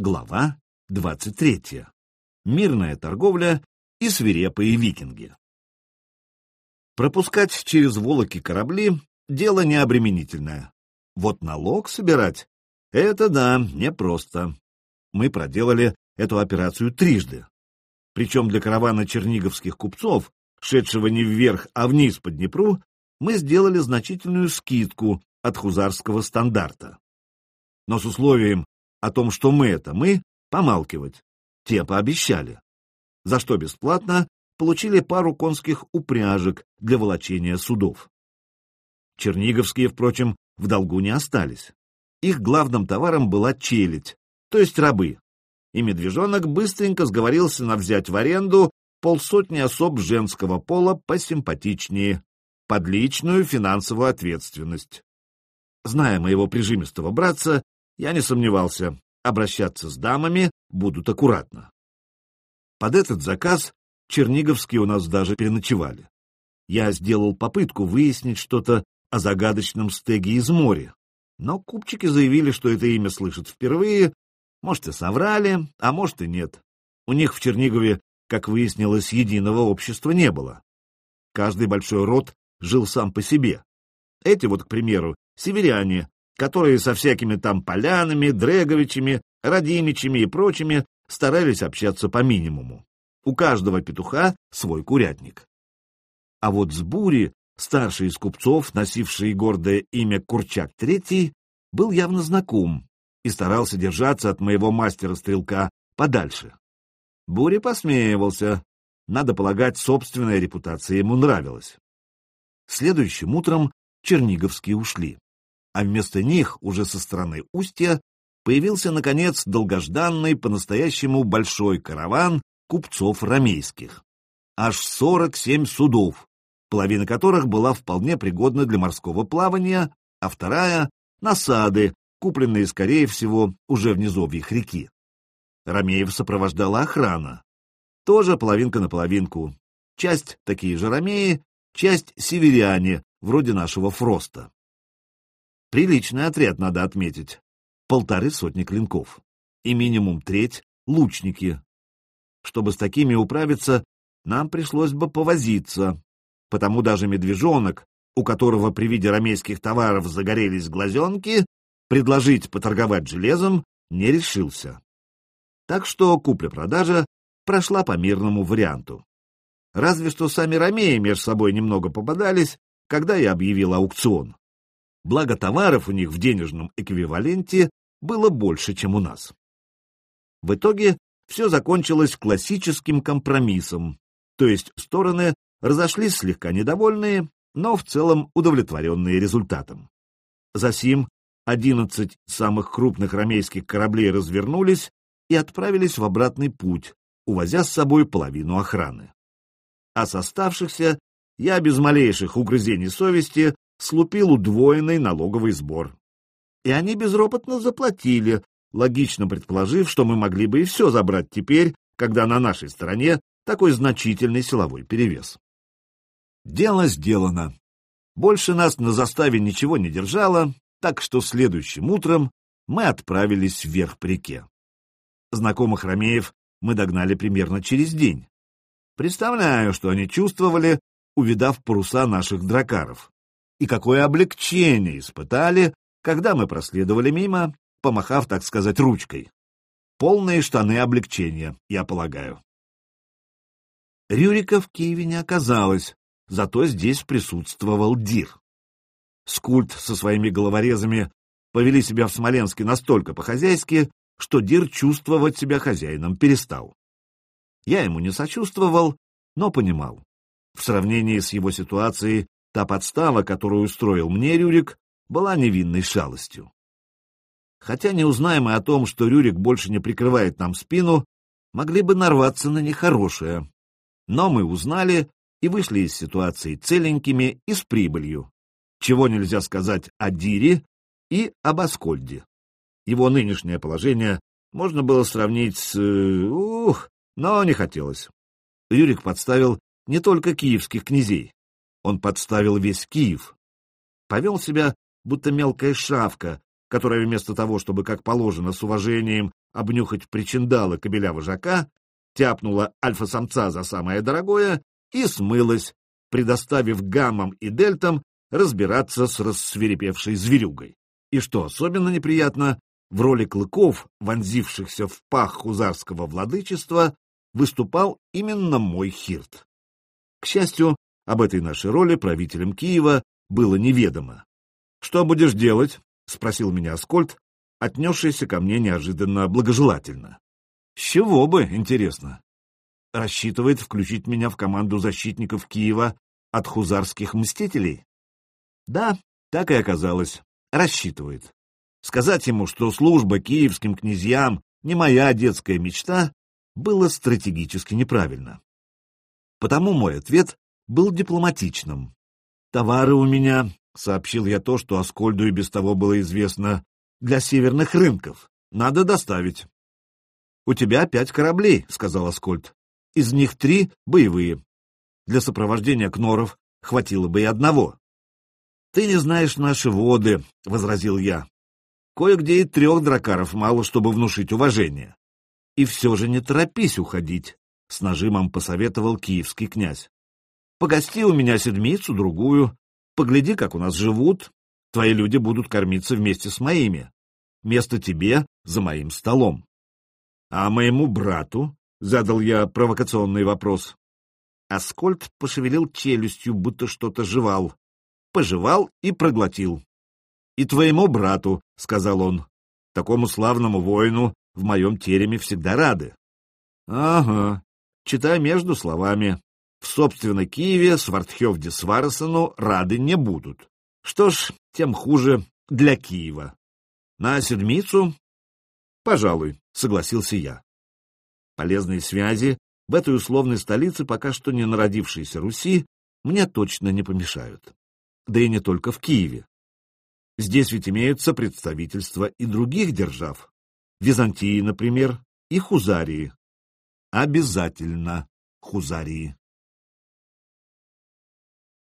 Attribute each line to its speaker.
Speaker 1: Глава 23. Мирная торговля и свирепые викинги. Пропускать через Волоки корабли — дело необременительное. Вот налог собирать — это да, непросто. Мы проделали эту операцию трижды. Причем для каравана черниговских купцов, шедшего не вверх, а вниз по Днепру, мы сделали значительную скидку от хузарского стандарта. Но с условием, о том, что мы — это мы, помалкивать. Те пообещали. За что бесплатно получили пару конских упряжек для волочения судов. Черниговские, впрочем, в долгу не остались. Их главным товаром была челядь, то есть рабы. И медвежонок быстренько сговорился на взять в аренду полсотни особ женского пола посимпатичнее, под личную финансовую ответственность. Зная моего прижимистого братца, я не сомневался, обращаться с дамами будут аккуратно. Под этот заказ черниговские у нас даже переночевали. Я сделал попытку выяснить что-то о загадочном стеге из моря, но купчики заявили, что это имя слышат впервые, может и соврали, а может и нет. У них в Чернигове, как выяснилось, единого общества не было. Каждый большой род жил сам по себе. Эти вот, к примеру, северяне, которые со всякими там полянами, дреговичами, родимичами и прочими старались общаться по минимуму. У каждого петуха свой курятник. А вот с Бури, старший из купцов, носивший гордое имя Курчак Третий, был явно знаком и старался держаться от моего мастера-стрелка подальше. Бури посмеивался. Надо полагать, собственная репутация ему нравилась. Следующим утром черниговские ушли а вместо них, уже со стороны устья, появился, наконец, долгожданный, по-настоящему большой караван купцов ромейских. Аж 47 судов, половина которых была вполне пригодна для морского плавания, а вторая — насады, купленные, скорее всего, уже в низовьях реки. Ромеев сопровождала охрана. Тоже половинка на половинку. Часть такие же ромеи, часть северяне, вроде нашего Фроста. Приличный отряд, надо отметить. Полторы сотни клинков. И минимум треть — лучники. Чтобы с такими управиться, нам пришлось бы повозиться. Потому даже медвежонок, у которого при виде рамейских товаров загорелись глазенки, предложить поторговать железом не решился. Так что купля-продажа прошла по мирному варианту. Разве что сами ромеи между собой немного попадались, когда я объявил аукцион благо товаров у них в денежном эквиваленте было больше, чем у нас. В итоге все закончилось классическим компромиссом, то есть стороны разошлись слегка недовольные, но в целом удовлетворенные результатом. Засим 11 самых крупных ромейских кораблей развернулись и отправились в обратный путь, увозя с собой половину охраны. А с оставшихся я без малейших угрызений совести слупил удвоенный налоговый сбор. И они безропотно заплатили, логично предположив, что мы могли бы и все забрать теперь, когда на нашей стороне такой значительный силовой перевес. Дело сделано. Больше нас на заставе ничего не держало, так что следующим утром мы отправились вверх по реке. Знакомых ромеев мы догнали примерно через день. Представляю, что они чувствовали, увидав паруса наших дракаров и какое облегчение испытали, когда мы проследовали мимо, помахав, так сказать, ручкой. Полные штаны облегчения, я полагаю. Рюрика в Киеве не оказалось, зато здесь присутствовал Дир. Скульт со своими головорезами повели себя в Смоленске настолько по-хозяйски, что Дир чувствовать себя хозяином перестал. Я ему не сочувствовал, но понимал. В сравнении с его ситуацией Та подстава, которую устроил мне Рюрик, была невинной шалостью. Хотя не узнаем о том, что Рюрик больше не прикрывает нам спину, могли бы нарваться на нехорошее. Но мы узнали и вышли из ситуации целенькими и с прибылью. Чего нельзя сказать о Дире и об Аскольде. Его нынешнее положение можно было сравнить с... Ух, но не хотелось. Рюрик подставил не только киевских князей, он подставил весь Киев. Повел себя, будто мелкая шавка, которая вместо того, чтобы, как положено, с уважением обнюхать причиндалы кобеля-вожака, тяпнула альфа-самца за самое дорогое и смылась, предоставив гаммам и дельтам разбираться с рассверепевшей зверюгой. И что особенно неприятно, в роли клыков, вонзившихся в пах хузарского владычества, выступал именно мой хирт. К счастью, об этой нашей роли правителям Киева было неведомо. «Что будешь делать?» — спросил меня Аскольд, отнесшийся ко мне неожиданно благожелательно. «С чего бы, интересно?» Рассчитывает включить меня в команду защитников Киева от хузарских мстителей? Да, так и оказалось. Рассчитывает. Сказать ему, что служба киевским князьям не моя детская мечта, было стратегически неправильно. Потому мой ответ был дипломатичным. «Товары у меня», — сообщил я то, что Аскольду и без того было известно, — «для северных рынков. Надо доставить». «У тебя пять кораблей», — сказал Аскольд. «Из них три боевые. Для сопровождения кноров хватило бы и одного». «Ты не знаешь наши воды», — возразил я. «Кое-где и трех дракаров мало, чтобы внушить уважение». «И все же не торопись уходить», — с нажимом посоветовал киевский князь. «Погости у меня седмицу, другую, погляди, как у нас живут, твои люди будут кормиться вместе с моими. Место тебе за моим столом». «А моему брату?» — задал я провокационный вопрос. Аскольд пошевелил челюстью, будто что-то жевал. Пожевал и проглотил. «И твоему брату», — сказал он, — «такому славному воину в моем тереме всегда рады. Ага, читай между словами. В собственно Киеве Свартхевде Сварсону рады не будут. Что ж, тем хуже для Киева. На седмицу? Пожалуй, согласился я. Полезные связи в этой условной столице пока что не народившейся Руси мне точно не помешают. Да и не только в Киеве. Здесь ведь имеются представительства и других держав, Византии, например, и Хузарии. Обязательно Хузарии.